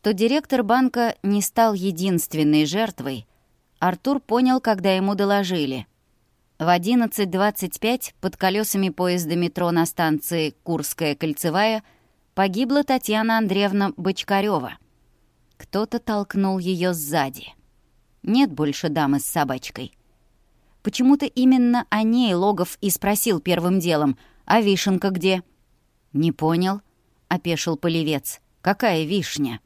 что директор банка не стал единственной жертвой, Артур понял, когда ему доложили. В 11.25 под колесами поезда метро на станции «Курская кольцевая» погибла Татьяна Андреевна Бочкарева. Кто-то толкнул ее сзади. Нет больше дамы с собачкой. Почему-то именно о ней Логов и спросил первым делом, а вишенка где? «Не понял», — опешил полевец. «Какая вишня?»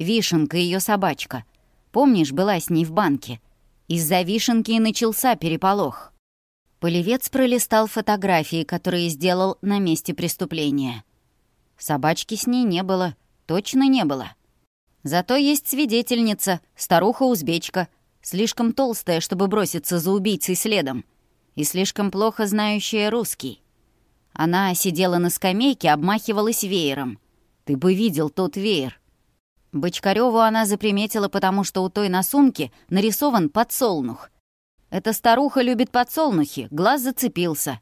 Вишенка и ее собачка. Помнишь, была с ней в банке? Из-за вишенки и начался переполох. Полевец пролистал фотографии, которые сделал на месте преступления. Собачки с ней не было, точно не было. Зато есть свидетельница, старуха-узбечка, слишком толстая, чтобы броситься за убийцей следом, и слишком плохо знающая русский. Она сидела на скамейке, обмахивалась веером. Ты бы видел тот веер. Бочкарёву она заприметила, потому что у той на сумке нарисован подсолнух — эта старуха любит подсолнухи, глаз зацепился.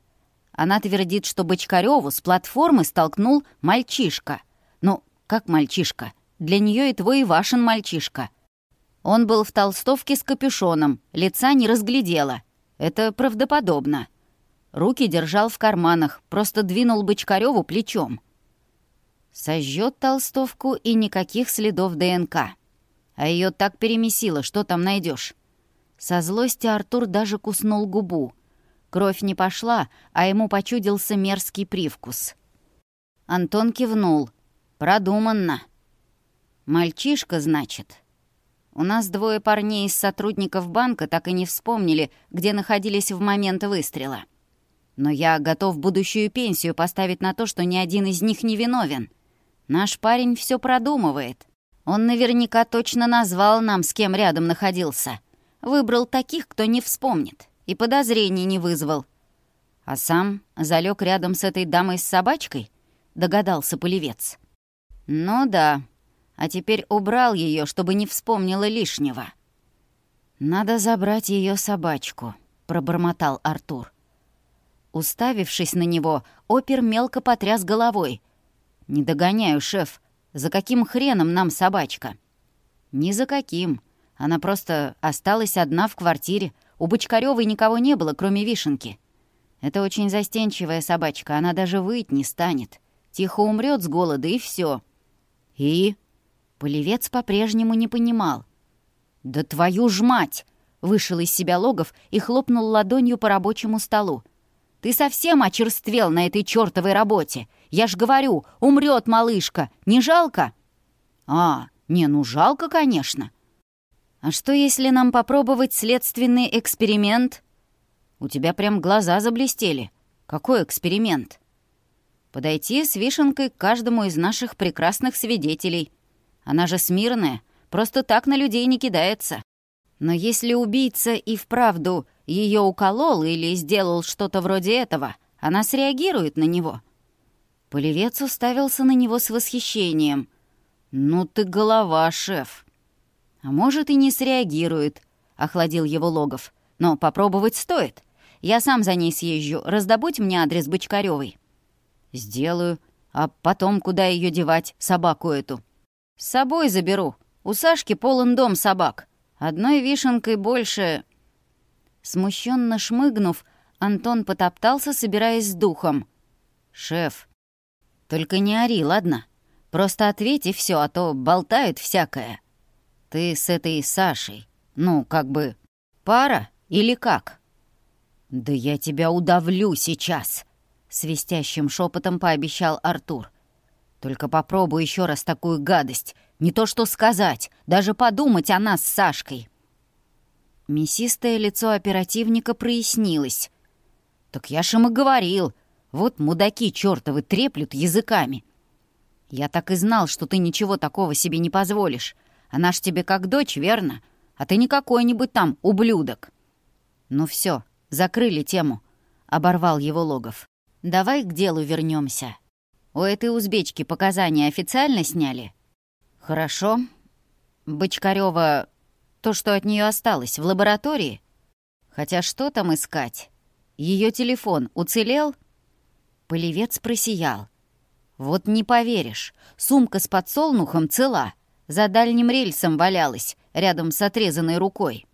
Она твердит, что Бочкарёву с платформы столкнул мальчишка. Ну, как мальчишка? Для нее и твой, и Вашин мальчишка. Он был в толстовке с капюшоном, лица не разглядела. Это правдоподобно. Руки держал в карманах, просто двинул Бочкарёву плечом. Сожжет толстовку и никаких следов ДНК. А ее так перемесило, что там найдешь? Со злости Артур даже куснул губу. Кровь не пошла, а ему почудился мерзкий привкус. Антон кивнул. «Продуманно». «Мальчишка, значит?» У нас двое парней из сотрудников банка так и не вспомнили, где находились в момент выстрела. Но я готов будущую пенсию поставить на то, что ни один из них не виновен. Наш парень все продумывает. Он наверняка точно назвал нам, с кем рядом находился. Выбрал таких, кто не вспомнит, и подозрений не вызвал. А сам залег рядом с этой дамой с собачкой, догадался полевец. Ну да, а теперь убрал ее, чтобы не вспомнила лишнего. Надо забрать ее собачку, пробормотал Артур. Уставившись на него, опер мелко потряс головой — «Не догоняю, шеф. За каким хреном нам собачка?» «Ни за каким. Она просто осталась одна в квартире. У Бочкарёвой никого не было, кроме Вишенки. Это очень застенчивая собачка, она даже выть не станет. Тихо умрет с голода, и все. «И?» Полевец по-прежнему не понимал. «Да твою ж мать!» Вышел из себя Логов и хлопнул ладонью по рабочему столу. «Ты совсем очерствел на этой чертовой работе! Я ж говорю, умрет малышка. Не жалко?» «А, не, ну жалко, конечно». «А что, если нам попробовать следственный эксперимент?» «У тебя прям глаза заблестели. Какой эксперимент?» «Подойти с вишенкой к каждому из наших прекрасных свидетелей. Она же смирная, просто так на людей не кидается. Но если убийца и вправду ее уколол или сделал что-то вроде этого, она среагирует на него. Полевец уставился на него с восхищением. «Ну ты голова, шеф!» «А может, и не среагирует», — охладил его Логов. «Но попробовать стоит. Я сам за ней съезжу. Раздобудь мне адрес Бочкарёвой». «Сделаю. А потом куда ее девать, собаку эту?» «С собой заберу. У Сашки полон дом собак. Одной вишенкой больше...» Смущенно шмыгнув, Антон потоптался, собираясь с духом. «Шеф, только не ори, ладно? Просто ответь и все, а то болтают всякое. Ты с этой Сашей, ну, как бы, пара или как?» «Да я тебя удавлю сейчас!» — свистящим шепотом пообещал Артур. «Только попробуй еще раз такую гадость. Не то что сказать, даже подумать о нас с Сашкой». Мясистое лицо оперативника прояснилось. «Так я же им говорил, вот мудаки чертовы треплют языками. Я так и знал, что ты ничего такого себе не позволишь. Она ж тебе как дочь, верно? А ты не какой-нибудь там ублюдок. Ну все, закрыли тему, — оборвал его Логов. Давай к делу вернемся. У этой узбечки показания официально сняли? Хорошо. Бочкарева, то, что от нее осталось, в лаборатории? Хотя что там искать? Ее телефон уцелел — Полевец просиял. «Вот не поверишь, сумка с подсолнухом цела, за дальним рельсом валялась, рядом с отрезанной рукой».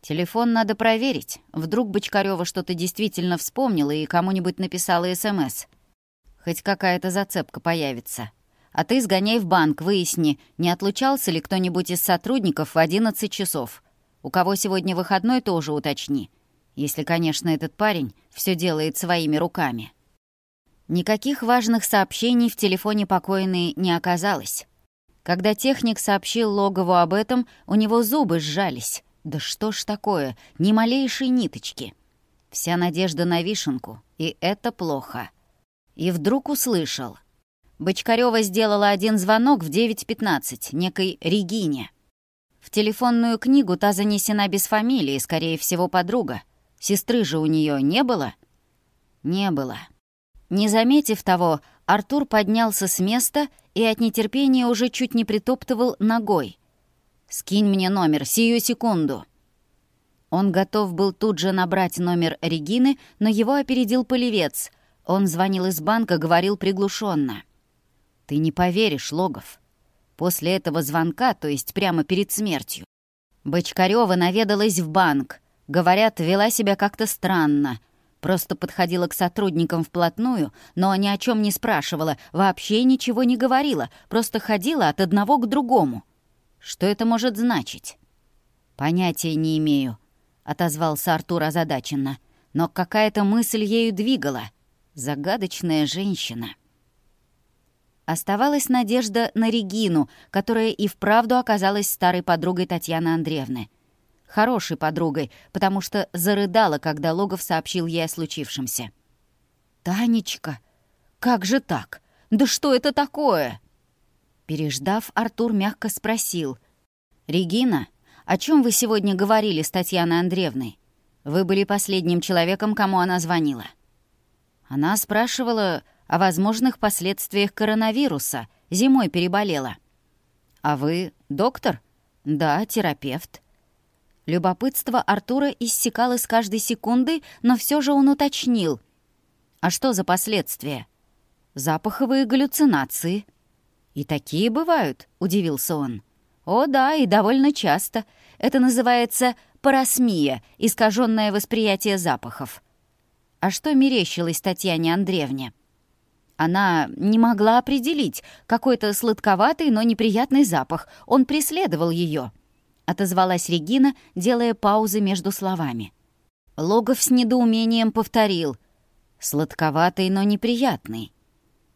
«Телефон надо проверить. Вдруг Бочкарева что-то действительно вспомнила и кому-нибудь написала СМС. Хоть какая-то зацепка появится. А ты сгоняй в банк, выясни, не отлучался ли кто-нибудь из сотрудников в 11 часов. У кого сегодня выходной, тоже уточни. Если, конечно, этот парень все делает своими руками». Никаких важных сообщений в телефоне покойной не оказалось. Когда техник сообщил Логову об этом, у него зубы сжались. Да что ж такое, ни малейшей ниточки. Вся надежда на вишенку, и это плохо. И вдруг услышал. Бочкарева сделала один звонок в 9.15 некой Регине. В телефонную книгу та занесена без фамилии, скорее всего, подруга. Сестры же у нее не было? Не было. Не заметив того, Артур поднялся с места и от нетерпения уже чуть не притоптывал ногой. «Скинь мне номер, сию секунду!» Он готов был тут же набрать номер Регины, но его опередил полевец. Он звонил из банка, говорил приглушенно. «Ты не поверишь, Логов. После этого звонка, то есть прямо перед смертью, Бочкарева наведалась в банк. Говорят, вела себя как-то странно — Просто подходила к сотрудникам вплотную, но ни о чем не спрашивала, вообще ничего не говорила, просто ходила от одного к другому. Что это может значить? «Понятия не имею», — отозвался Артур озадаченно. «Но какая-то мысль ею двигала. Загадочная женщина». Оставалась надежда на Регину, которая и вправду оказалась старой подругой Татьяны Андреевны — хорошей подругой, потому что зарыдала, когда Логов сообщил ей о случившемся. «Танечка, как же так? Да что это такое?» Переждав, Артур мягко спросил. «Регина, о чем вы сегодня говорили с Татьяной Андреевной? Вы были последним человеком, кому она звонила». Она спрашивала о возможных последствиях коронавируса, зимой переболела. «А вы доктор?» «Да, терапевт». Любопытство Артура иссякало с каждой секунды, но все же он уточнил. «А что за последствия?» «Запаховые галлюцинации». «И такие бывают», — удивился он. «О да, и довольно часто. Это называется парасмия, искаженное восприятие запахов». А что мерещилось Татьяне Андреевне? Она не могла определить. Какой-то сладковатый, но неприятный запах. Он преследовал ее отозвалась Регина, делая паузы между словами. Логов с недоумением повторил. Сладковатый, но неприятный.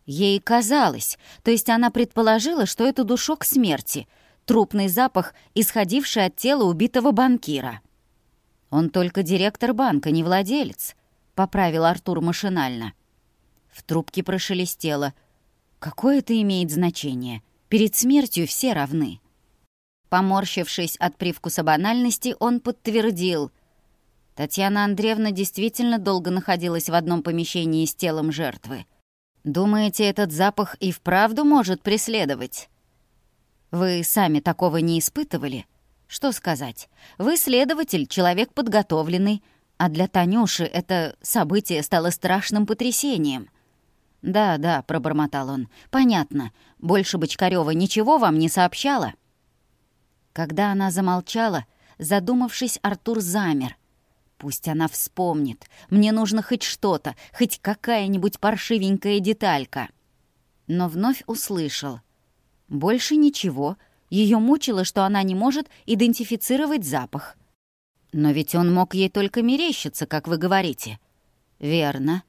Ей казалось, то есть она предположила, что это душок смерти, трупный запах, исходивший от тела убитого банкира. «Он только директор банка, не владелец», — поправил Артур машинально. В трубке прошелестело. «Какое это имеет значение? Перед смертью все равны». Поморщившись от привкуса банальности, он подтвердил. Татьяна Андреевна действительно долго находилась в одном помещении с телом жертвы. «Думаете, этот запах и вправду может преследовать?» «Вы сами такого не испытывали?» «Что сказать? Вы следователь, человек подготовленный, а для Танюши это событие стало страшным потрясением». «Да, да», — пробормотал он, — «понятно. Больше Бочкарева ничего вам не сообщала?» Когда она замолчала, задумавшись, Артур замер. Пусть она вспомнит. Мне нужно хоть что-то, хоть какая-нибудь паршивенькая деталька. Но вновь услышал. Больше ничего. Ее мучило, что она не может идентифицировать запах. Но ведь он мог ей только мерещиться, как вы говорите. Верно.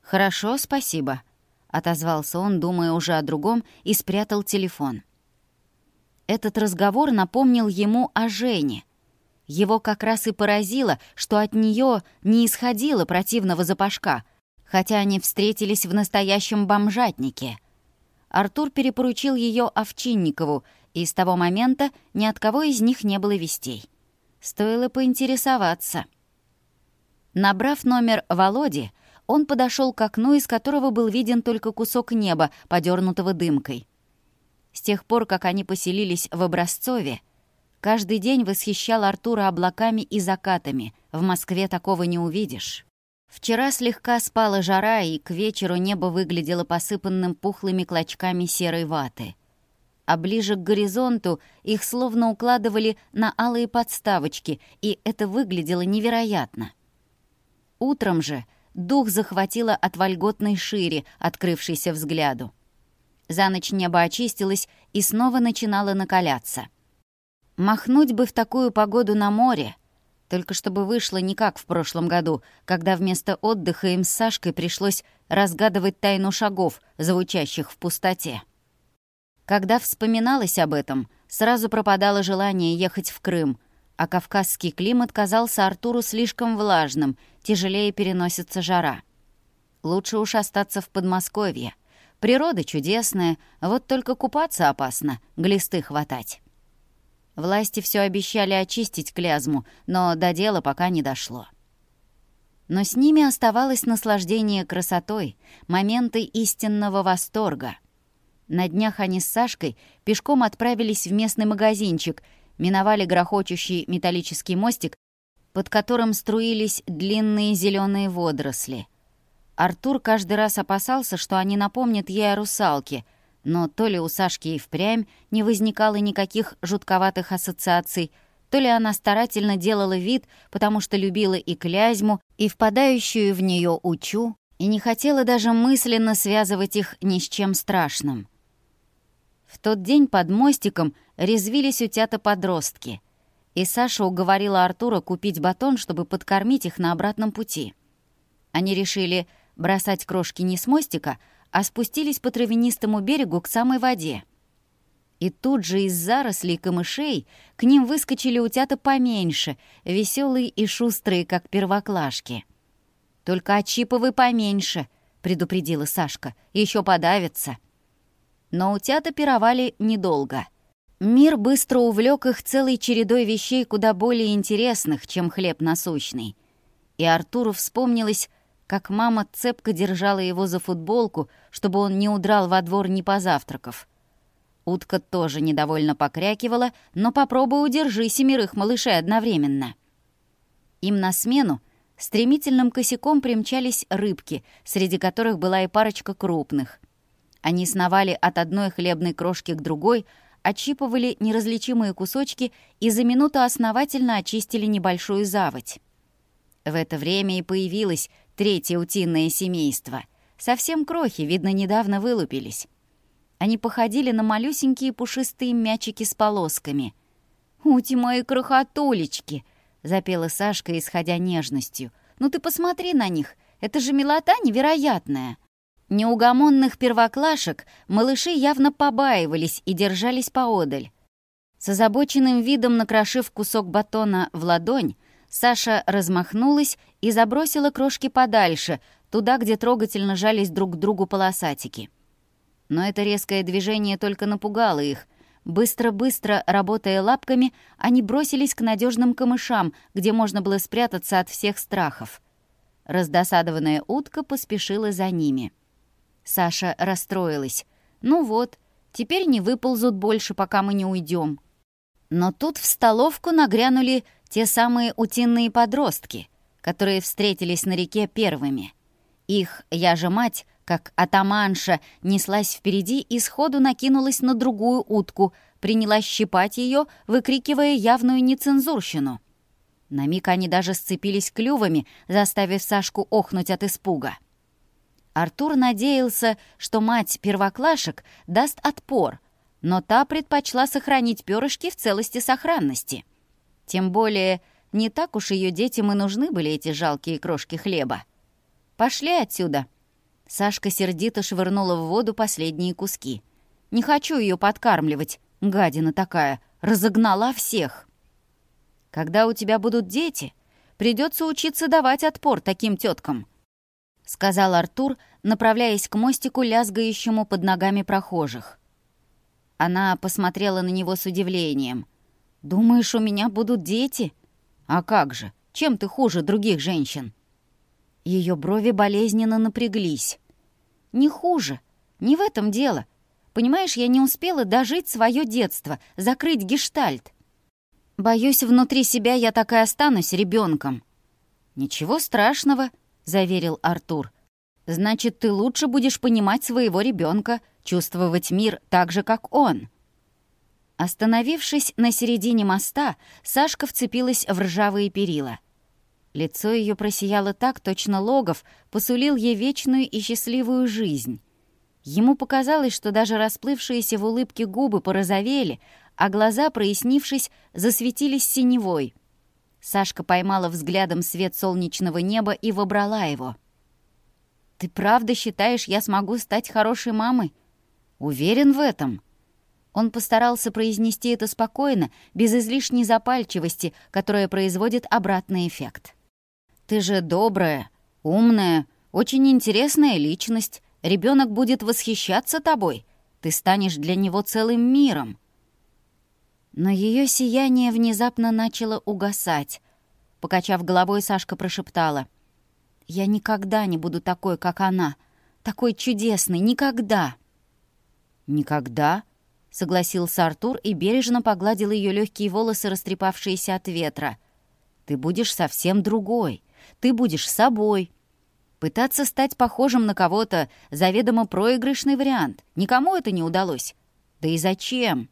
Хорошо, спасибо. Отозвался он, думая уже о другом, и спрятал телефон. — этот разговор напомнил ему о Жене. Его как раз и поразило, что от нее не исходило противного запашка, хотя они встретились в настоящем бомжатнике. Артур перепоручил ее Овчинникову, и с того момента ни от кого из них не было вестей. Стоило поинтересоваться. Набрав номер Володи, он подошел к окну, из которого был виден только кусок неба, подернутого дымкой. С тех пор, как они поселились в Образцове, каждый день восхищал Артура облаками и закатами. В Москве такого не увидишь. Вчера слегка спала жара, и к вечеру небо выглядело посыпанным пухлыми клочками серой ваты. А ближе к горизонту их словно укладывали на алые подставочки, и это выглядело невероятно. Утром же дух захватило от вольготной шири, открывшейся взгляду. За ночь небо очистилось и снова начинало накаляться. Махнуть бы в такую погоду на море, только чтобы вышло не как в прошлом году, когда вместо отдыха им с Сашкой пришлось разгадывать тайну шагов, звучащих в пустоте. Когда вспоминалось об этом, сразу пропадало желание ехать в Крым, а кавказский климат казался Артуру слишком влажным, тяжелее переносится жара. Лучше уж остаться в Подмосковье. Природа чудесная, вот только купаться опасно, глисты хватать. Власти все обещали очистить клязму, но до дела пока не дошло. Но с ними оставалось наслаждение красотой, моменты истинного восторга. На днях они с Сашкой пешком отправились в местный магазинчик, миновали грохочущий металлический мостик, под которым струились длинные зеленые водоросли — Артур каждый раз опасался, что они напомнят ей о русалке, но то ли у Сашки и впрямь не возникало никаких жутковатых ассоциаций, то ли она старательно делала вид, потому что любила и Клязьму, и впадающую в нее Учу, и не хотела даже мысленно связывать их ни с чем страшным. В тот день под мостиком резвились утята-подростки, и Саша уговорила Артура купить батон, чтобы подкормить их на обратном пути. Они решили Бросать крошки не с мостика, а спустились по травянистому берегу к самой воде. И тут же из зарослей камышей к ним выскочили утята поменьше, веселые и шустрые, как первоклашки. «Только отчиповы поменьше», — предупредила Сашка, — «еще подавятся». Но утята пировали недолго. Мир быстро увлек их целой чередой вещей куда более интересных, чем хлеб насущный. И Артуру вспомнилось, как мама цепко держала его за футболку, чтобы он не удрал во двор, не позавтракав. Утка тоже недовольно покрякивала, но попробуй удержи семерых малышей одновременно. Им на смену стремительным косяком примчались рыбки, среди которых была и парочка крупных. Они сновали от одной хлебной крошки к другой, отщипывали неразличимые кусочки и за минуту основательно очистили небольшую заводь. В это время и появилась Третье утиное семейство. Совсем крохи, видно, недавно вылупились. Они походили на малюсенькие пушистые мячики с полосками. «Ути мои крохотулечки!» — запела Сашка, исходя нежностью. «Ну ты посмотри на них! Это же милота невероятная!» Неугомонных первоклашек малыши явно побаивались и держались поодаль. С озабоченным видом накрошив кусок батона в ладонь, Саша размахнулась и забросила крошки подальше, туда, где трогательно жались друг к другу полосатики. Но это резкое движение только напугало их. Быстро-быстро, работая лапками, они бросились к надежным камышам, где можно было спрятаться от всех страхов. Раздосадованная утка поспешила за ними. Саша расстроилась. «Ну вот, теперь не выползут больше, пока мы не уйдем. Но тут в столовку нагрянули те самые утиные подростки — которые встретились на реке первыми. Их я же мать, как атаманша, неслась впереди и сходу накинулась на другую утку, принялась щипать ее, выкрикивая явную нецензурщину. На миг они даже сцепились клювами, заставив Сашку охнуть от испуга. Артур надеялся, что мать первоклашек даст отпор, но та предпочла сохранить перышки в целости сохранности. Тем более не так уж ее детям и нужны были эти жалкие крошки хлеба. «Пошли отсюда!» Сашка сердито швырнула в воду последние куски. «Не хочу ее подкармливать, гадина такая! Разогнала всех!» «Когда у тебя будут дети, придется учиться давать отпор таким теткам», сказал Артур, направляясь к мостику, лязгающему под ногами прохожих. Она посмотрела на него с удивлением. «Думаешь, у меня будут дети?» «А как же? Чем ты хуже других женщин?» Ее брови болезненно напряглись. «Не хуже. Не в этом дело. Понимаешь, я не успела дожить свое детство, закрыть гештальт. Боюсь, внутри себя я так и останусь ребенком. «Ничего страшного», — заверил Артур. «Значит, ты лучше будешь понимать своего ребенка, чувствовать мир так же, как он». Остановившись на середине моста, Сашка вцепилась в ржавые перила. Лицо ее просияло так, точно Логов посулил ей вечную и счастливую жизнь. Ему показалось, что даже расплывшиеся в улыбке губы порозовели, а глаза, прояснившись, засветились синевой. Сашка поймала взглядом свет солнечного неба и вобрала его. «Ты правда считаешь, я смогу стать хорошей мамой?» «Уверен в этом», он постарался произнести это спокойно, без излишней запальчивости, которая производит обратный эффект. «Ты же добрая, умная, очень интересная личность. Ребенок будет восхищаться тобой. Ты станешь для него целым миром». Но ее сияние внезапно начало угасать. Покачав головой, Сашка прошептала. «Я никогда не буду такой, как она. Такой чудесной. Никогда!» «Никогда?» согласился Артур и бережно погладил ее легкие волосы, растрепавшиеся от ветра. «Ты будешь совсем другой. Ты будешь собой». Пытаться стать похожим на кого-то — заведомо проигрышный вариант. Никому это не удалось. Да и зачем?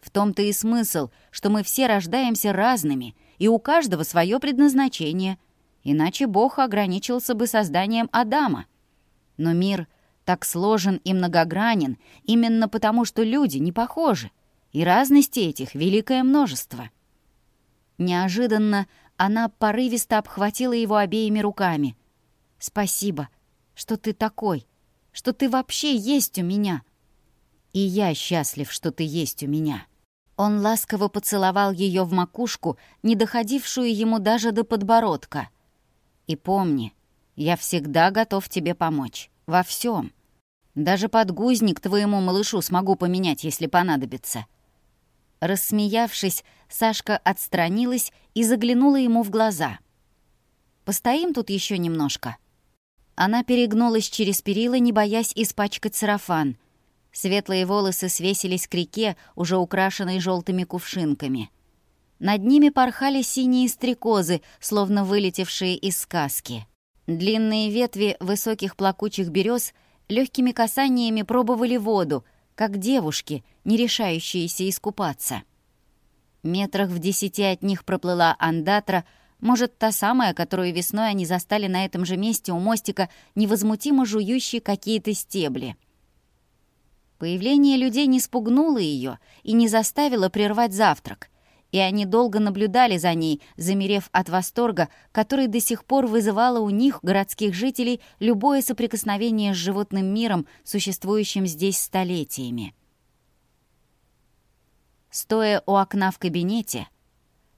В том-то и смысл, что мы все рождаемся разными, и у каждого свое предназначение. Иначе Бог ограничился бы созданием Адама. Но мир — так сложен и многогранен именно потому, что люди не похожи, и разности этих великое множество. Неожиданно она порывисто обхватила его обеими руками. «Спасибо, что ты такой, что ты вообще есть у меня!» «И я счастлив, что ты есть у меня!» Он ласково поцеловал ее в макушку, не доходившую ему даже до подбородка. «И помни, я всегда готов тебе помочь во всем. Даже подгузник твоему малышу смогу поменять, если понадобится». Рассмеявшись, Сашка отстранилась и заглянула ему в глаза. «Постоим тут еще немножко». Она перегнулась через перила, не боясь испачкать сарафан. Светлые волосы свесились к реке, уже украшенной желтыми кувшинками. Над ними порхали синие стрекозы, словно вылетевшие из сказки. Длинные ветви высоких плакучих берез легкими касаниями пробовали воду, как девушки, не решающиеся искупаться. Метрах в десяти от них проплыла андатра, может, та самая, которую весной они застали на этом же месте у мостика, невозмутимо жующие какие-то стебли. Появление людей не спугнуло ее и не заставило прервать завтрак и они долго наблюдали за ней, замерев от восторга, который до сих пор вызывало у них, городских жителей, любое соприкосновение с животным миром, существующим здесь столетиями. Стоя у окна в кабинете,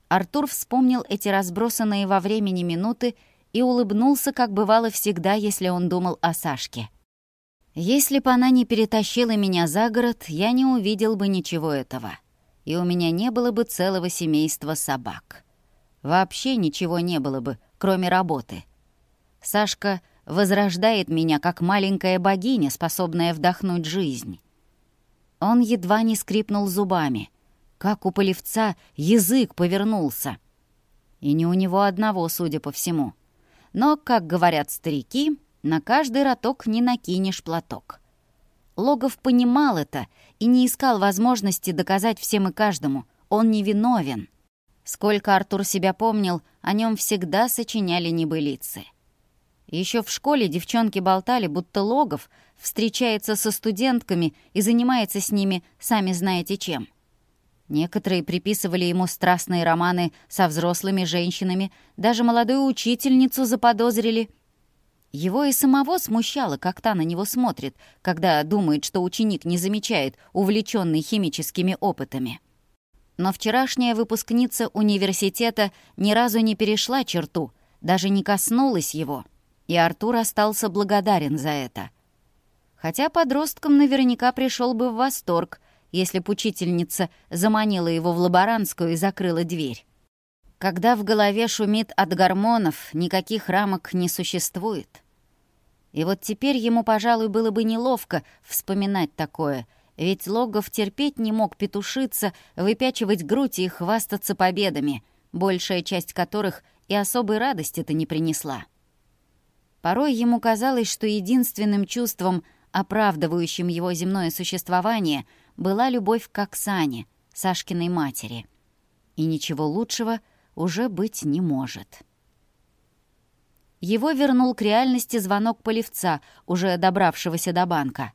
Артур вспомнил эти разбросанные во времени минуты и улыбнулся, как бывало всегда, если он думал о Сашке. «Если бы она не перетащила меня за город, я не увидел бы ничего этого» и у меня не было бы целого семейства собак. Вообще ничего не было бы, кроме работы. Сашка возрождает меня как маленькая богиня, способная вдохнуть жизнь. Он едва не скрипнул зубами. Как у полевца язык повернулся. И не у него одного, судя по всему. Но, как говорят старики, на каждый роток не накинешь платок. Логов понимал это и не искал возможности доказать всем и каждому, он не виновен. Сколько Артур себя помнил, о нем всегда сочиняли небылицы. Еще в школе девчонки болтали, будто Логов встречается со студентками и занимается с ними сами знаете чем. Некоторые приписывали ему страстные романы со взрослыми женщинами, даже молодую учительницу заподозрили, его и самого смущало, как та на него смотрит, когда думает, что ученик не замечает, увлеченный химическими опытами. Но вчерашняя выпускница университета ни разу не перешла черту, даже не коснулась его, и Артур остался благодарен за это. Хотя подросткам наверняка пришел бы в восторг, если б учительница заманила его в лаборантскую и закрыла дверь. Когда в голове шумит от гормонов, никаких рамок не существует. И вот теперь ему, пожалуй, было бы неловко вспоминать такое, ведь Логов терпеть не мог петушиться, выпячивать грудь и хвастаться победами, большая часть которых и особой радости-то не принесла. Порой ему казалось, что единственным чувством, оправдывающим его земное существование, была любовь к Оксане, Сашкиной матери. И ничего лучшего уже быть не может. Его вернул к реальности звонок полевца, уже добравшегося до банка.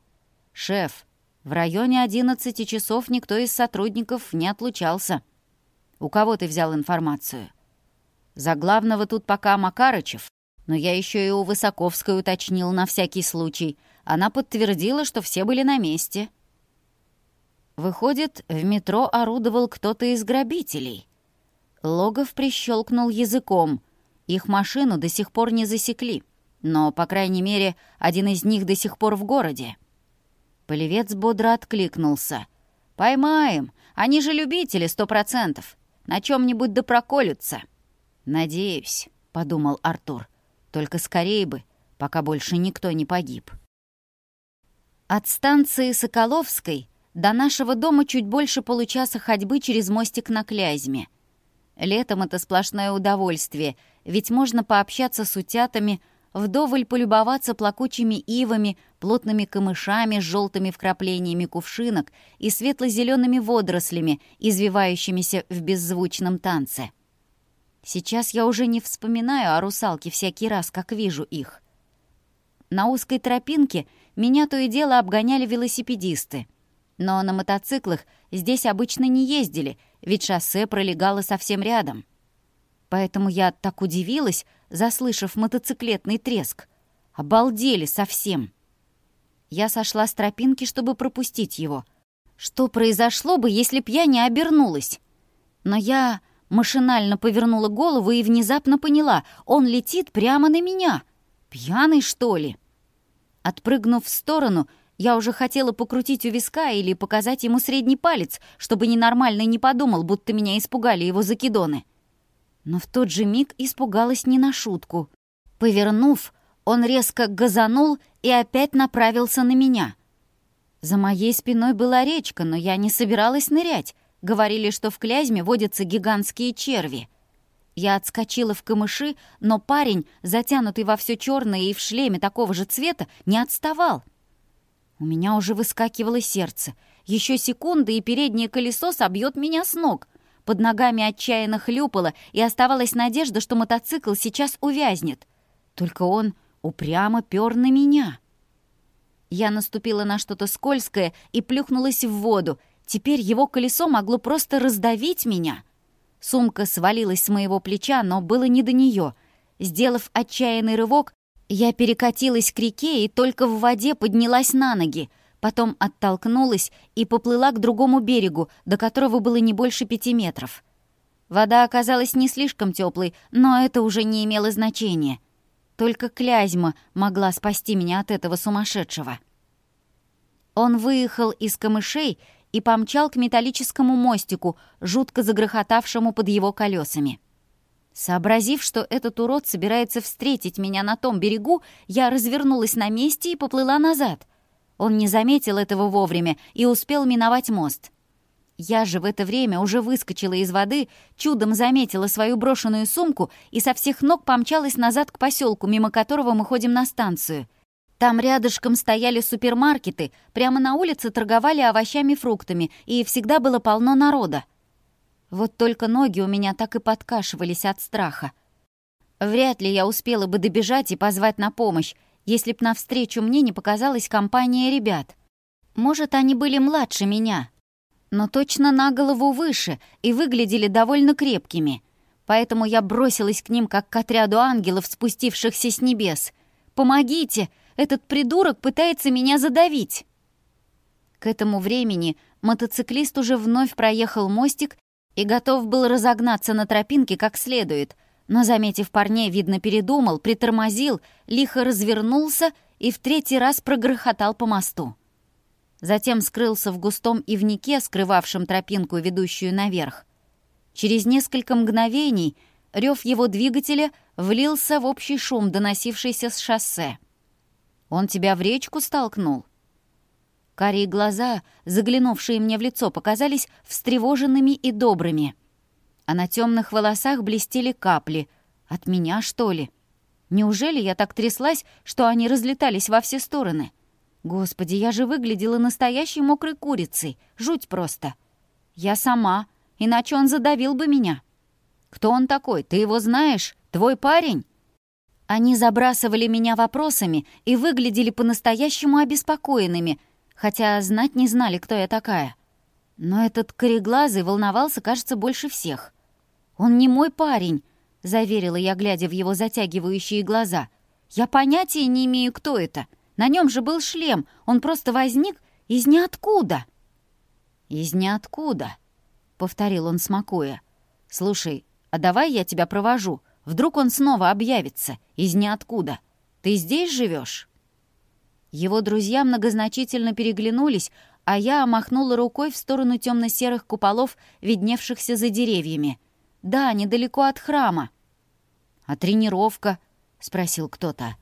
«Шеф, в районе 11 часов никто из сотрудников не отлучался. У кого ты взял информацию?» «За главного тут пока Макарычев, но я еще и у Высоковской уточнил на всякий случай. Она подтвердила, что все были на месте». Выходит, в метро орудовал кто-то из грабителей. Логов прищелкнул языком — их машину до сих пор не засекли, но, по крайней мере, один из них до сих пор в городе. Полевец бодро откликнулся. «Поймаем! Они же любители, сто процентов! На чем-нибудь да проколются!» «Надеюсь», — подумал Артур. «Только скорее бы, пока больше никто не погиб». От станции Соколовской до нашего дома чуть больше получаса ходьбы через мостик на Клязьме. Летом это сплошное удовольствие ведь можно пообщаться с утятами, вдоволь полюбоваться плакучими ивами, плотными камышами с желтыми вкраплениями кувшинок и светло-зелеными водорослями, извивающимися в беззвучном танце. Сейчас я уже не вспоминаю о русалке всякий раз, как вижу их. На узкой тропинке меня то и дело обгоняли велосипедисты. Но на мотоциклах здесь обычно не ездили, ведь шоссе пролегало совсем рядом поэтому я так удивилась, заслышав мотоциклетный треск. Обалдели совсем. Я сошла с тропинки, чтобы пропустить его. Что произошло бы, если б я не обернулась? Но я машинально повернула голову и внезапно поняла, он летит прямо на меня. Пьяный, что ли? Отпрыгнув в сторону, я уже хотела покрутить у виска или показать ему средний палец, чтобы ненормальный не подумал, будто меня испугали его закидоны. Но в тот же миг испугалась не на шутку. Повернув, он резко газанул и опять направился на меня. За моей спиной была речка, но я не собиралась нырять. Говорили, что в Клязьме водятся гигантские черви. Я отскочила в камыши, но парень, затянутый во все черное и в шлеме такого же цвета, не отставал. У меня уже выскакивало сердце. Еще секунда, и переднее колесо собьет меня с ног. Под ногами отчаянно хлюпало, и оставалась надежда, что мотоцикл сейчас увязнет. Только он упрямо пёр на меня. Я наступила на что-то скользкое и плюхнулась в воду. Теперь его колесо могло просто раздавить меня. Сумка свалилась с моего плеча, но было не до неё. Сделав отчаянный рывок, я перекатилась к реке и только в воде поднялась на ноги — потом оттолкнулась и поплыла к другому берегу, до которого было не больше пяти метров. Вода оказалась не слишком теплой, но это уже не имело значения. Только Клязьма могла спасти меня от этого сумасшедшего. Он выехал из камышей и помчал к металлическому мостику, жутко загрохотавшему под его колесами. Сообразив, что этот урод собирается встретить меня на том берегу, я развернулась на месте и поплыла назад. Он не заметил этого вовремя и успел миновать мост. Я же в это время уже выскочила из воды, чудом заметила свою брошенную сумку и со всех ног помчалась назад к поселку, мимо которого мы ходим на станцию. Там рядышком стояли супермаркеты, прямо на улице торговали овощами и фруктами, и всегда было полно народа. Вот только ноги у меня так и подкашивались от страха. Вряд ли я успела бы добежать и позвать на помощь, если б навстречу мне не показалась компания ребят. Может, они были младше меня, но точно на голову выше и выглядели довольно крепкими. Поэтому я бросилась к ним, как к отряду ангелов, спустившихся с небес. «Помогите! Этот придурок пытается меня задавить!» К этому времени мотоциклист уже вновь проехал мостик и готов был разогнаться на тропинке как следует, но, заметив парней, видно, передумал, притормозил, лихо развернулся и в третий раз прогрохотал по мосту. Затем скрылся в густом ивнике, скрывавшем тропинку, ведущую наверх. Через несколько мгновений рев его двигателя влился в общий шум, доносившийся с шоссе. «Он тебя в речку столкнул?» Карие глаза, заглянувшие мне в лицо, показались встревоженными и добрыми — а на темных волосах блестели капли. От меня, что ли? Неужели я так тряслась, что они разлетались во все стороны? Господи, я же выглядела настоящей мокрой курицей. Жуть просто. Я сама, иначе он задавил бы меня. Кто он такой? Ты его знаешь? Твой парень? Они забрасывали меня вопросами и выглядели по-настоящему обеспокоенными, хотя знать не знали, кто я такая. Но этот кореглазый волновался, кажется, больше всех. «Он не мой парень», — заверила я, глядя в его затягивающие глаза. «Я понятия не имею, кто это. На нем же был шлем. Он просто возник из ниоткуда». «Из ниоткуда», — повторил он, смакуя. «Слушай, а давай я тебя провожу. Вдруг он снова объявится. Из ниоткуда. Ты здесь живешь?» Его друзья многозначительно переглянулись, а я махнула рукой в сторону темно-серых куполов, видневшихся за деревьями — да, недалеко от храма. А тренировка? Спросил кто-то.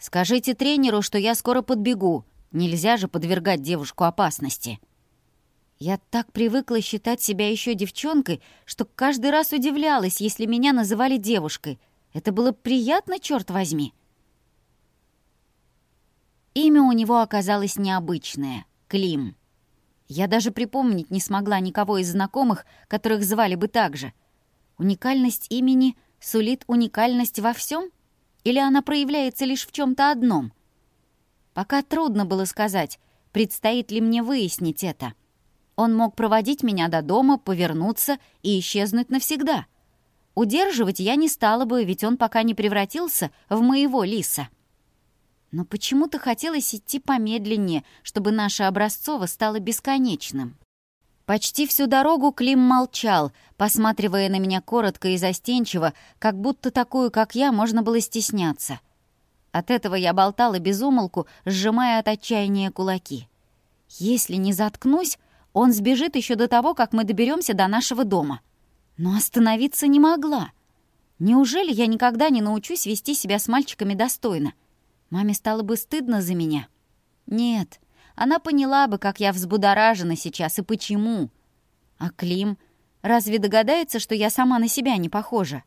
Скажите тренеру, что я скоро подбегу. Нельзя же подвергать девушку опасности. Я так привыкла считать себя еще девчонкой, что каждый раз удивлялась, если меня называли девушкой. Это было приятно, черт возьми. Имя у него оказалось необычное — Клим. Я даже припомнить не смогла никого из знакомых, которых звали бы так же — Уникальность имени сулит уникальность во всем? Или она проявляется лишь в чем-то одном? Пока трудно было сказать, предстоит ли мне выяснить это. Он мог проводить меня до дома, повернуться и исчезнуть навсегда. Удерживать я не стала бы, ведь он пока не превратился в моего лиса. Но почему-то хотелось идти помедленнее, чтобы наше образцово стало бесконечным. Почти всю дорогу Клим молчал, посматривая на меня коротко и застенчиво, как будто такую, как я, можно было стесняться. От этого я болтала без умолку, сжимая от отчаяния кулаки. «Если не заткнусь, он сбежит еще до того, как мы доберемся до нашего дома». Но остановиться не могла. Неужели я никогда не научусь вести себя с мальчиками достойно? Маме стало бы стыдно за меня. Нет, она поняла бы, как я взбудоражена сейчас и почему. А Клим разве догадается, что я сама на себя не похожа?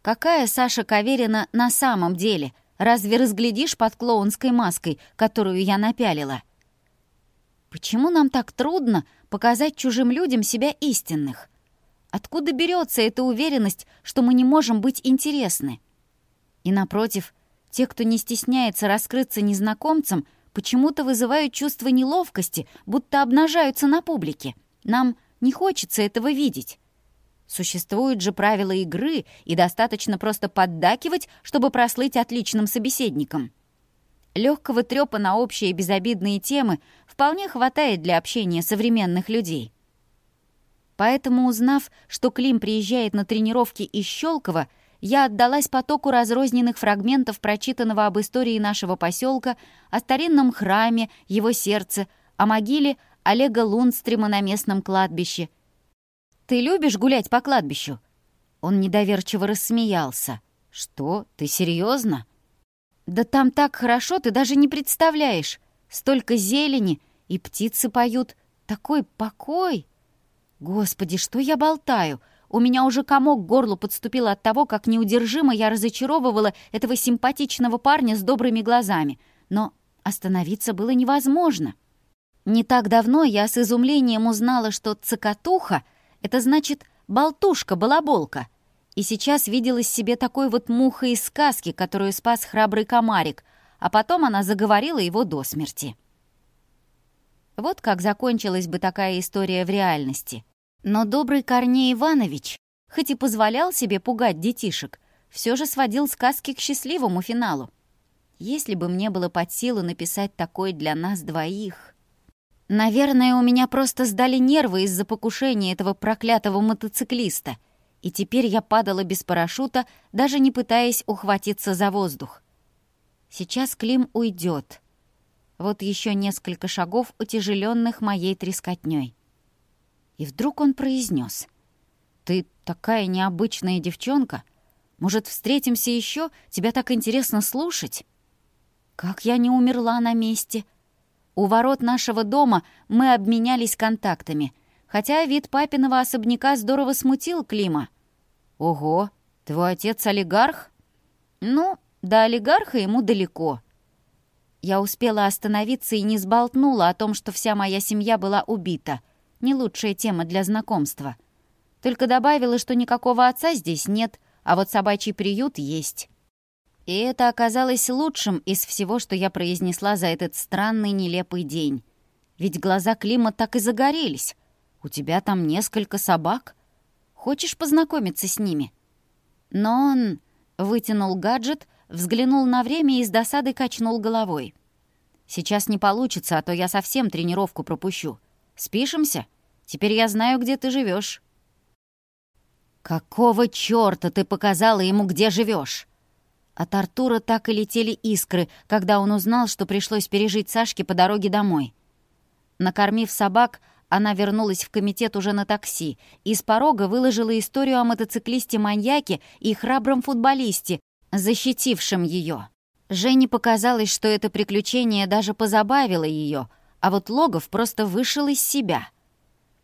Какая Саша Каверина на самом деле? Разве разглядишь под клоунской маской, которую я напялила? Почему нам так трудно показать чужим людям себя истинных? Откуда берется эта уверенность, что мы не можем быть интересны? И напротив, те, кто не стесняется раскрыться незнакомцам — почему-то вызывают чувство неловкости, будто обнажаются на публике. Нам не хочется этого видеть. Существуют же правила игры, и достаточно просто поддакивать, чтобы прослыть отличным собеседником. Легкого трёпа на общие безобидные темы вполне хватает для общения современных людей. Поэтому, узнав, что Клим приезжает на тренировки из Щелкова, я отдалась потоку разрозненных фрагментов прочитанного об истории нашего поселка, о старинном храме, его сердце, о могиле Олега Лундстрима на местном кладбище. «Ты любишь гулять по кладбищу?» Он недоверчиво рассмеялся. «Что? Ты серьезно? «Да там так хорошо, ты даже не представляешь! Столько зелени, и птицы поют. Такой покой!» «Господи, что я болтаю!» У меня уже комок к горлу подступил от того, как неудержимо я разочаровывала этого симпатичного парня с добрыми глазами. Но остановиться было невозможно. Не так давно я с изумлением узнала, что цокотуха — это значит болтушка-балаболка. И сейчас виделась себе такой вот муха из сказки, которую спас храбрый комарик, а потом она заговорила его до смерти. Вот как закончилась бы такая история в реальности — но добрый Корней Иванович, хоть и позволял себе пугать детишек, все же сводил сказки к счастливому финалу. Если бы мне было под силу написать такой для нас двоих... Наверное, у меня просто сдали нервы из-за покушения этого проклятого мотоциклиста, и теперь я падала без парашюта, даже не пытаясь ухватиться за воздух. Сейчас Клим уйдет. Вот еще несколько шагов, утяжеленных моей трескотней. И вдруг он произнес: «Ты такая необычная девчонка. Может, встретимся еще? Тебя так интересно слушать?» «Как я не умерла на месте!» У ворот нашего дома мы обменялись контактами, хотя вид папиного особняка здорово смутил Клима. «Ого, твой отец олигарх?» «Ну, до олигарха ему далеко». Я успела остановиться и не сболтнула о том, что вся моя семья была убита — не лучшая тема для знакомства. Только добавила, что никакого отца здесь нет, а вот собачий приют есть. И это оказалось лучшим из всего, что я произнесла за этот странный нелепый день. Ведь глаза Клима так и загорелись. У тебя там несколько собак. Хочешь познакомиться с ними? Но он вытянул гаджет, взглянул на время и с досадой качнул головой. Сейчас не получится, а то я совсем тренировку пропущу. Спишемся? Теперь я знаю, где ты живешь. «Какого чёрта ты показала ему, где живешь? От Артура так и летели искры, когда он узнал, что пришлось пережить Сашке по дороге домой. Накормив собак, она вернулась в комитет уже на такси и с порога выложила историю о мотоциклисте-маньяке и храбром футболисте, защитившем ее. Жене показалось, что это приключение даже позабавило ее — а вот Логов просто вышел из себя.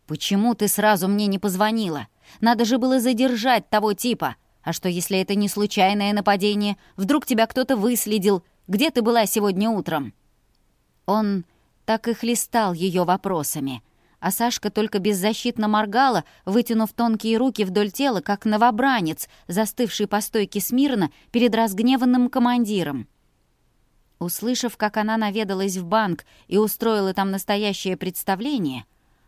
«Почему ты сразу мне не позвонила? Надо же было задержать того типа. А что, если это не случайное нападение? Вдруг тебя кто-то выследил? Где ты была сегодня утром?» Он так и хлестал ее вопросами. А Сашка только беззащитно моргала, вытянув тонкие руки вдоль тела, как новобранец, застывший по стойке смирно перед разгневанным командиром. Услышав, как она наведалась в банк и устроила там настоящее представление,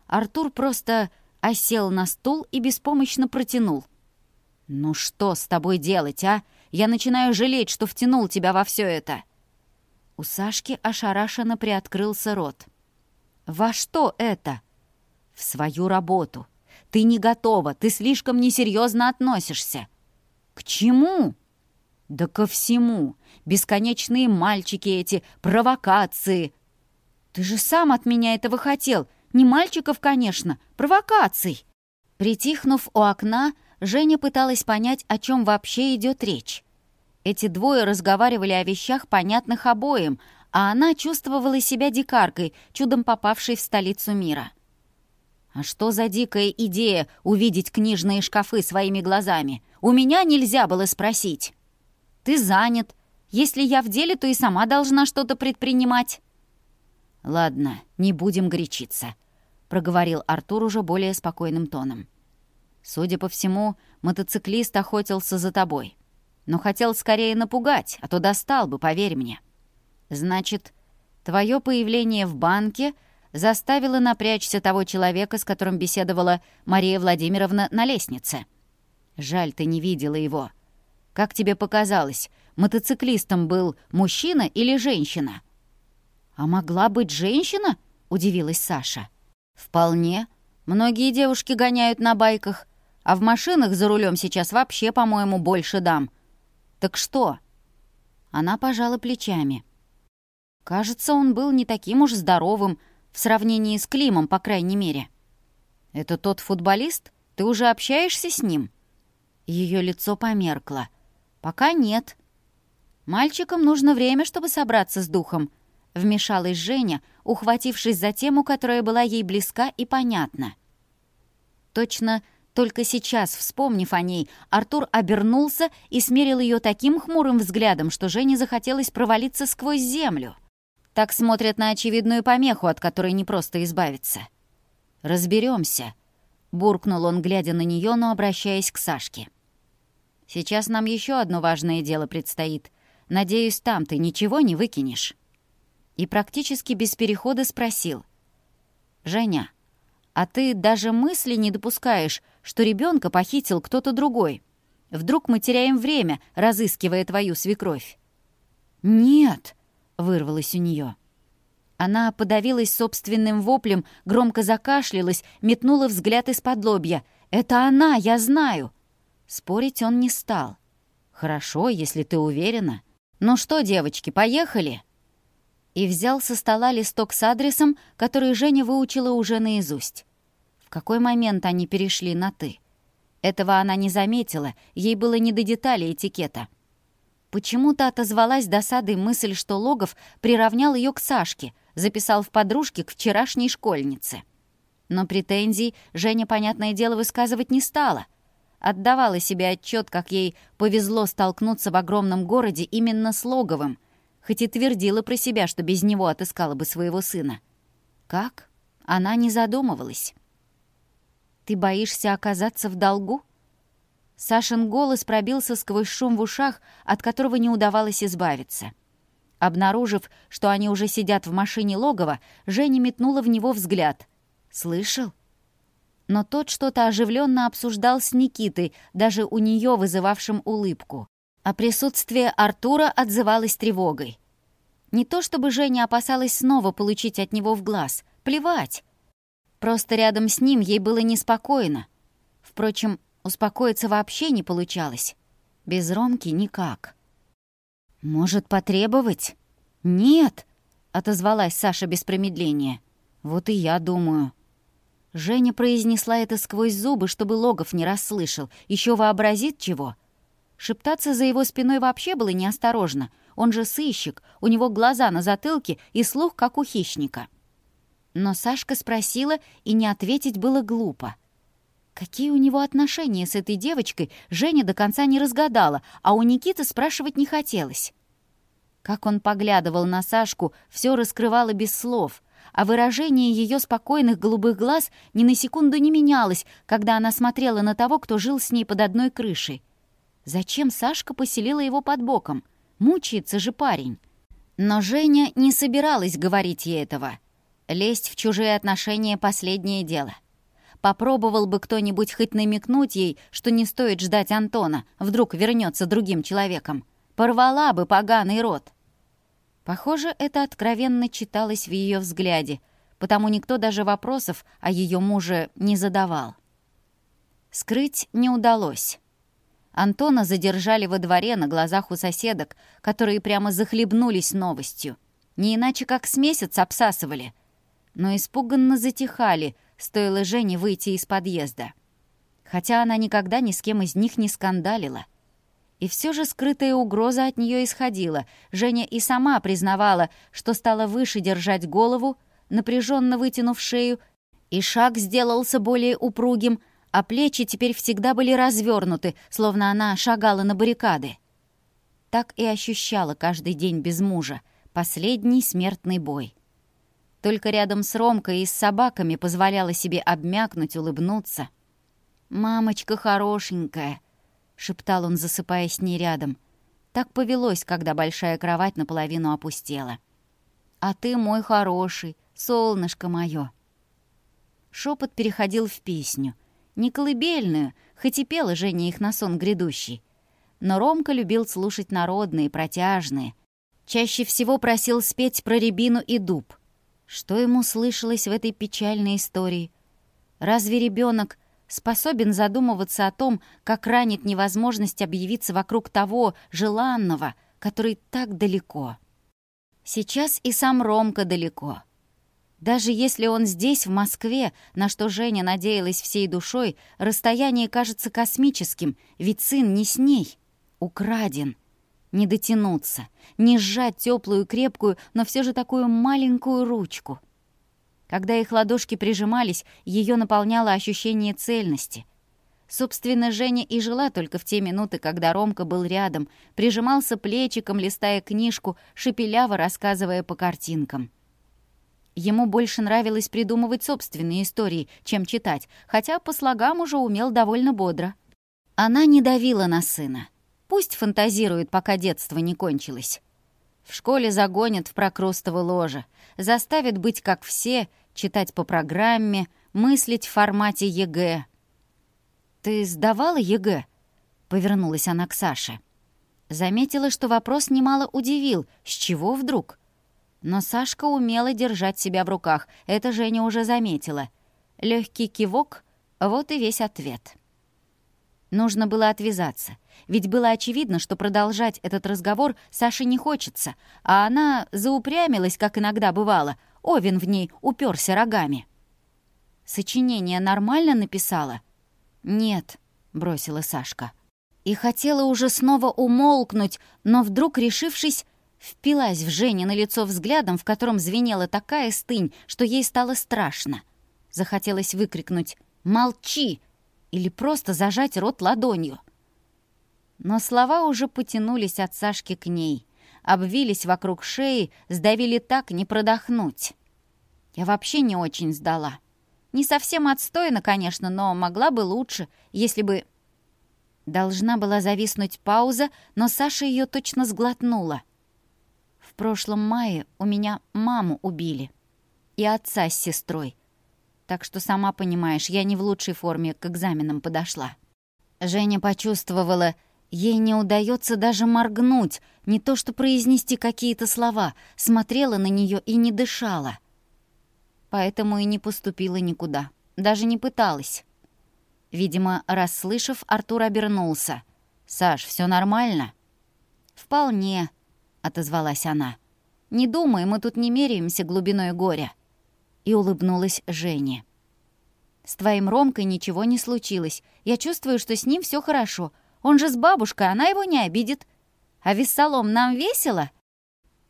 Артур просто осел на стул и беспомощно протянул. «Ну что с тобой делать, а? Я начинаю жалеть, что втянул тебя во все это!» У Сашки ошарашенно приоткрылся рот. «Во что это?» «В свою работу. Ты не готова, ты слишком несерьезно относишься». «К чему?» Да ко всему! Бесконечные мальчики эти, провокации! Ты же сам от меня этого хотел! Не мальчиков, конечно, провокаций!» Притихнув у окна, Женя пыталась понять, о чем вообще идет речь. Эти двое разговаривали о вещах, понятных обоим, а она чувствовала себя дикаркой, чудом попавшей в столицу мира. «А что за дикая идея увидеть книжные шкафы своими глазами? У меня нельзя было спросить!» Ты занят. Если я в деле, то и сама должна что-то предпринимать». «Ладно, не будем горячиться», — проговорил Артур уже более спокойным тоном. «Судя по всему, мотоциклист охотился за тобой. Но хотел скорее напугать, а то достал бы, поверь мне. Значит, твое появление в банке заставило напрячься того человека, с которым беседовала Мария Владимировна на лестнице. Жаль, ты не видела его». Как тебе показалось, мотоциклистом был мужчина или женщина?» «А могла быть женщина?» — удивилась Саша. «Вполне. Многие девушки гоняют на байках, а в машинах за рулем сейчас вообще, по-моему, больше дам. Так что?» Она пожала плечами. «Кажется, он был не таким уж здоровым, в сравнении с Климом, по крайней мере». «Это тот футболист? Ты уже общаешься с ним?» Ее лицо померкло. «Пока нет». «Мальчикам нужно время, чтобы собраться с духом», — вмешалась Женя, ухватившись за тему, которая была ей близка и понятна. Точно только сейчас, вспомнив о ней, Артур обернулся и смерил ее таким хмурым взглядом, что Жене захотелось провалиться сквозь землю. Так смотрят на очевидную помеху, от которой непросто избавиться. Разберемся, буркнул он, глядя на нее, но обращаясь к Сашке. Сейчас нам еще одно важное дело предстоит. Надеюсь, там ты ничего не выкинешь». И практически без перехода спросил. «Женя, а ты даже мысли не допускаешь, что ребенка похитил кто-то другой. Вдруг мы теряем время, разыскивая твою свекровь?» «Нет», — вырвалось у нее. Она подавилась собственным воплем, громко закашлялась, метнула взгляд из-под лобья. «Это она, я знаю!» Спорить он не стал. «Хорошо, если ты уверена. Ну что, девочки, поехали!» И взял со стола листок с адресом, который Женя выучила уже наизусть. В какой момент они перешли на «ты»? Этого она не заметила, ей было не до деталей этикета. Почему-то отозвалась досадой мысль, что Логов приравнял ее к Сашке, записал в подружке к вчерашней школьнице. Но претензий Женя, понятное дело, высказывать не стала — отдавала себе отчет, как ей повезло столкнуться в огромном городе именно с логовым, хоть и твердила про себя, что без него отыскала бы своего сына. Как? Она не задумывалась. «Ты боишься оказаться в долгу?» Сашин голос пробился сквозь шум в ушах, от которого не удавалось избавиться. Обнаружив, что они уже сидят в машине логова, Женя метнула в него взгляд. «Слышал?» но тот что-то оживленно обсуждал с Никитой, даже у нее вызывавшим улыбку. А присутствие Артура отзывалось тревогой. Не то чтобы Женя опасалась снова получить от него в глаз. Плевать. Просто рядом с ним ей было неспокойно. Впрочем, успокоиться вообще не получалось. Без Ромки никак. «Может, потребовать?» «Нет», — отозвалась Саша без промедления. «Вот и я думаю». Женя произнесла это сквозь зубы, чтобы Логов не расслышал. Еще вообразит чего. Шептаться за его спиной вообще было неосторожно. Он же сыщик, у него глаза на затылке и слух, как у хищника. Но Сашка спросила, и не ответить было глупо. Какие у него отношения с этой девочкой, Женя до конца не разгадала, а у Никиты спрашивать не хотелось. Как он поглядывал на Сашку, все раскрывало без слов — а выражение ее спокойных голубых глаз ни на секунду не менялось, когда она смотрела на того, кто жил с ней под одной крышей. Зачем Сашка поселила его под боком? Мучается же парень. Но Женя не собиралась говорить ей этого. Лезть в чужие отношения — последнее дело. Попробовал бы кто-нибудь хоть намекнуть ей, что не стоит ждать Антона, вдруг вернется другим человеком. Порвала бы поганый рот. Похоже, это откровенно читалось в ее взгляде, потому никто даже вопросов о ее муже не задавал. Скрыть не удалось. Антона задержали во дворе на глазах у соседок, которые прямо захлебнулись новостью. Не иначе как с месяц обсасывали. Но испуганно затихали, стоило Жене выйти из подъезда. Хотя она никогда ни с кем из них не скандалила — и все же скрытая угроза от нее исходила. Женя и сама признавала, что стала выше держать голову, напряженно вытянув шею, и шаг сделался более упругим, а плечи теперь всегда были развернуты, словно она шагала на баррикады. Так и ощущала каждый день без мужа, последний смертный бой. Только рядом с Ромкой и с собаками позволяла себе обмякнуть, улыбнуться. «Мамочка хорошенькая», шептал он, засыпая с ней рядом. Так повелось, когда большая кровать наполовину опустела. «А ты мой хороший, солнышко мое!» Шепот переходил в песню. Не колыбельную, хоть и пела Женя их на сон грядущий. Но Ромка любил слушать народные, протяжные. Чаще всего просил спеть про рябину и дуб. Что ему слышалось в этой печальной истории? Разве ребенок способен задумываться о том, как ранит невозможность объявиться вокруг того желанного, который так далеко. Сейчас и сам Ромка далеко. Даже если он здесь, в Москве, на что Женя надеялась всей душой, расстояние кажется космическим, ведь сын не с ней. Украден. Не дотянуться, не сжать теплую, крепкую, но все же такую маленькую ручку — когда их ладошки прижимались, ее наполняло ощущение цельности. Собственно, Женя и жила только в те минуты, когда Ромка был рядом, прижимался плечиком, листая книжку, шепеляво рассказывая по картинкам. Ему больше нравилось придумывать собственные истории, чем читать, хотя по слогам уже умел довольно бодро. Она не давила на сына. Пусть фантазирует, пока детство не кончилось. В школе загонят в прокрустово ложе, заставят быть как все — читать по программе, мыслить в формате ЕГЭ. «Ты сдавала ЕГЭ?» — повернулась она к Саше. Заметила, что вопрос немало удивил. С чего вдруг? Но Сашка умела держать себя в руках, это Женя уже заметила. Легкий кивок — вот и весь ответ. Нужно было отвязаться, ведь было очевидно, что продолжать этот разговор Саше не хочется, а она заупрямилась, как иногда бывало — Овен в ней уперся рогами. «Сочинение нормально написала?» «Нет», — бросила Сашка. И хотела уже снова умолкнуть, но вдруг, решившись, впилась в Жене на лицо взглядом, в котором звенела такая стынь, что ей стало страшно. Захотелось выкрикнуть «Молчи!» или просто зажать рот ладонью. Но слова уже потянулись от Сашки к ней — обвились вокруг шеи, сдавили так, не продохнуть. Я вообще не очень сдала. Не совсем отстойно, конечно, но могла бы лучше, если бы... Должна была зависнуть пауза, но Саша ее точно сглотнула. В прошлом мае у меня маму убили. И отца с сестрой. Так что, сама понимаешь, я не в лучшей форме к экзаменам подошла. Женя почувствовала, Ей не удается даже моргнуть, не то что произнести какие-то слова, смотрела на нее и не дышала. Поэтому и не поступила никуда, даже не пыталась. Видимо, расслышав, Артур обернулся. «Саш, все нормально?» «Вполне», — отозвалась она. «Не думай, мы тут не меряемся глубиной горя». И улыбнулась Жене. «С твоим Ромкой ничего не случилось. Я чувствую, что с ним все хорошо. Он же с бабушкой, она его не обидит. А Виссалом нам весело?»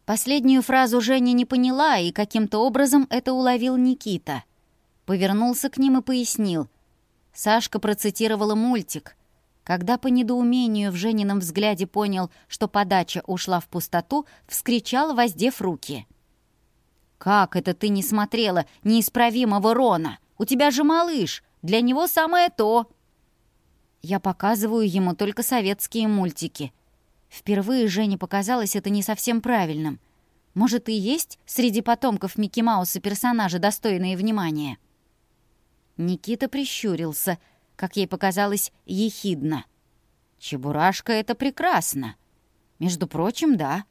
Последнюю фразу Женя не поняла, и каким-то образом это уловил Никита. Повернулся к ним и пояснил. Сашка процитировала мультик. Когда по недоумению в Женином взгляде понял, что подача ушла в пустоту, вскричал, воздев руки. «Как это ты не смотрела неисправимого Рона? У тебя же малыш, для него самое то!» Я показываю ему только советские мультики. Впервые Жене показалось это не совсем правильным. Может, и есть среди потомков Микки Мауса персонажи, достойные внимания? Никита прищурился, как ей показалось, ехидно. «Чебурашка — это прекрасно!» «Между прочим, да».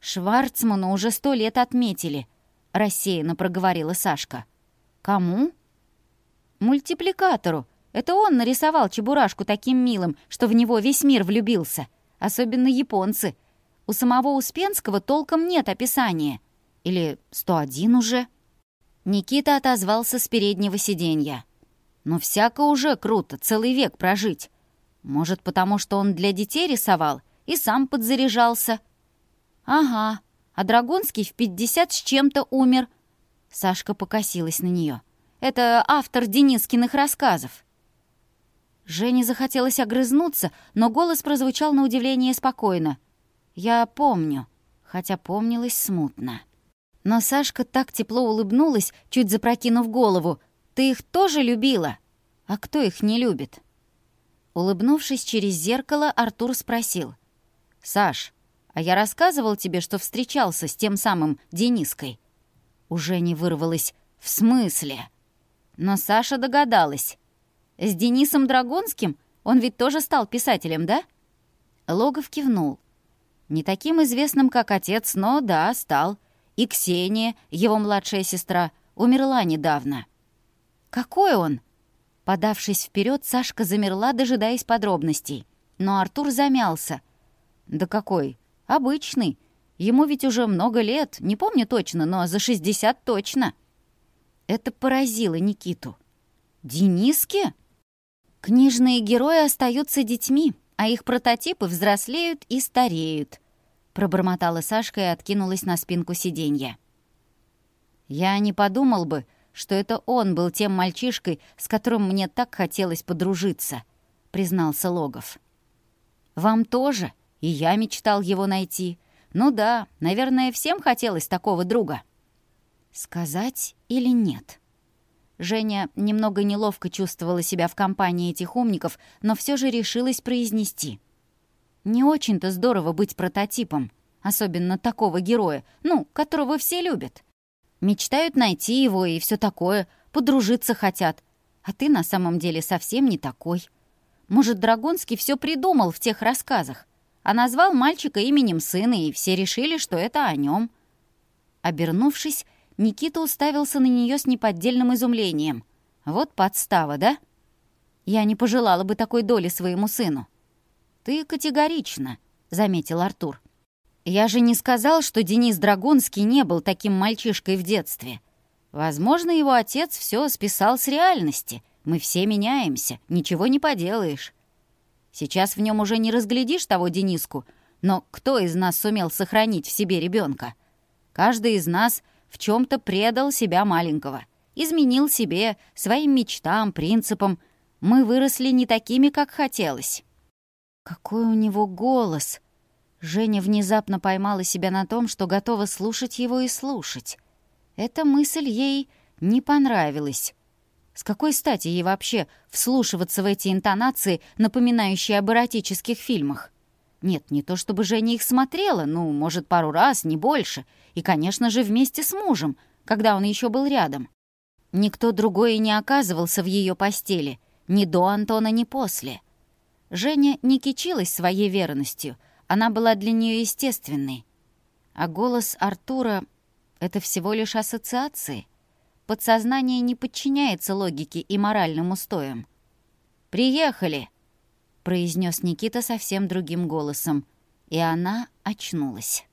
«Шварцману уже сто лет отметили», — рассеянно проговорила Сашка. «Кому?» «Мультипликатору», это он нарисовал Чебурашку таким милым, что в него весь мир влюбился. Особенно японцы. У самого Успенского толком нет описания. Или 101 уже? Никита отозвался с переднего сиденья. Но «Ну, всяко уже круто, целый век прожить. Может, потому что он для детей рисовал и сам подзаряжался?» «Ага, а Драгунский в 50 с чем-то умер». Сашка покосилась на нее. «Это автор Денискиных рассказов». Жене захотелось огрызнуться, но голос прозвучал на удивление спокойно. «Я помню», хотя помнилось смутно. Но Сашка так тепло улыбнулась, чуть запрокинув голову. «Ты их тоже любила?» «А кто их не любит?» Улыбнувшись через зеркало, Артур спросил. «Саш, а я рассказывал тебе, что встречался с тем самым Дениской?» Уже не вырвалось. «В смысле?» Но Саша догадалась. «С Денисом Драгонским? Он ведь тоже стал писателем, да?» Логов кивнул. «Не таким известным, как отец, но да, стал. И Ксения, его младшая сестра, умерла недавно. «Какой он?» Подавшись вперед, Сашка замерла, дожидаясь подробностей. Но Артур замялся. «Да какой? Обычный. Ему ведь уже много лет, не помню точно, но за 60 точно». Это поразило Никиту. «Дениски?» Книжные герои остаются детьми, а их прототипы взрослеют и стареют», — пробормотала Сашка и откинулась на спинку сиденья. «Я не подумал бы, что это он был тем мальчишкой, с которым мне так хотелось подружиться», — признался Логов. «Вам тоже? И я мечтал его найти. Ну да, наверное, всем хотелось такого друга». «Сказать или нет?» Женя немного неловко чувствовала себя в компании этих умников, но все же решилась произнести. «Не очень-то здорово быть прототипом, особенно такого героя, ну, которого все любят. Мечтают найти его и все такое, подружиться хотят. А ты на самом деле совсем не такой. Может, Драгонский все придумал в тех рассказах, а назвал мальчика именем сына, и все решили, что это о нем. Обернувшись, Никита уставился на нее с неподдельным изумлением. «Вот подстава, да?» «Я не пожелала бы такой доли своему сыну». «Ты категорично», — заметил Артур. «Я же не сказал, что Денис Драгунский не был таким мальчишкой в детстве. Возможно, его отец все списал с реальности. Мы все меняемся, ничего не поделаешь. Сейчас в нем уже не разглядишь того Дениску, но кто из нас сумел сохранить в себе ребенка? Каждый из нас — в чем-то предал себя маленького, изменил себе, своим мечтам, принципам. Мы выросли не такими, как хотелось. Какой у него голос! Женя внезапно поймала себя на том, что готова слушать его и слушать. Эта мысль ей не понравилась. С какой стати ей вообще вслушиваться в эти интонации, напоминающие об эротических фильмах? Нет, не то чтобы Женя их смотрела, ну, может, пару раз, не больше. И, конечно же, вместе с мужем, когда он еще был рядом. Никто другой и не оказывался в ее постели, ни до Антона, ни после. Женя не кичилась своей верностью, она была для нее естественной. А голос Артура — это всего лишь ассоциации. Подсознание не подчиняется логике и моральным устоям. «Приехали!» произнес Никита совсем другим голосом, и она очнулась.